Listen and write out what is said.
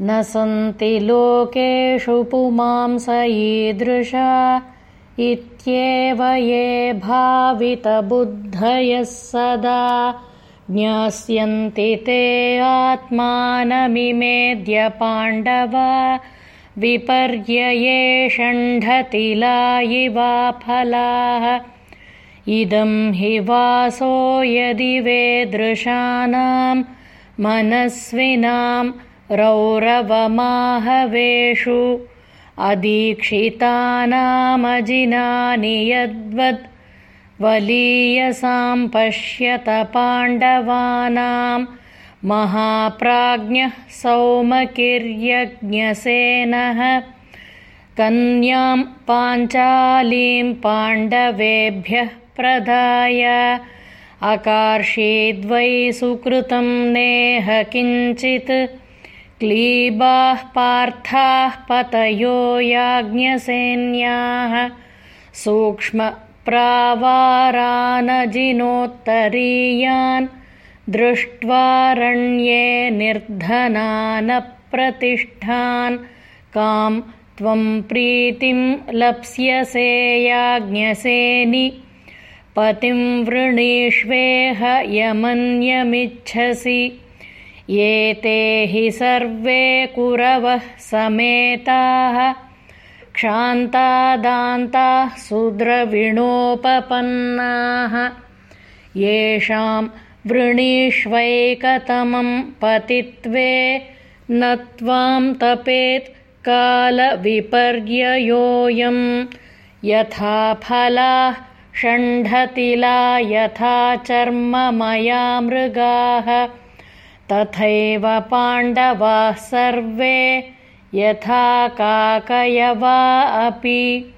न सन्ति लोकेषु पुमांस ईदृशा इत्येव ये भावितबुद्धयः सदा ज्ञास्यन्ति ते आत्मानमिमेद्य पाण्डव विपर्यये षण्ढतिलायिवा फलाः। इदं हि वासो यदि वेदृशानां मनस्विनां रौरवमाहवेषु अदीक्षितानामजिनानि यद्वद् वलीयसां पश्यत पाण्डवानां महाप्राज्ञः सौमकिर्यज्ञसेनः कन्यां पाञ्चालीं पाण्डवेभ्यः प्रदाय अकार्षीद्वै सुकृतं नेह किञ्चित् क्लीबाः पार्थाः पतयो याज्ञसेन्याः। सूक्ष्मप्रावारानजिनोत्तरीयान् दृष्ट्वारण्ये निर्धनानप्रतिष्ठान्। कां त्वं प्रीतिं लप्स्यसे याज्ञसेनि। पतिं वृणीष्वेह यमन्यमिच्छसि एते हि सर्वे कुरवः समेताः। क्षान्तादान्ताः सुद्रविणोपपन्नाः। येषां वृणीष्वैकतमं पतित्वे न त्वां तपेत् कालविपर्ययोऽयं। यथा फलाः षण्ढतिला यथा चर्ममया मृगाः तथैव पाण्डवाः सर्वे यथा काकयवा अपि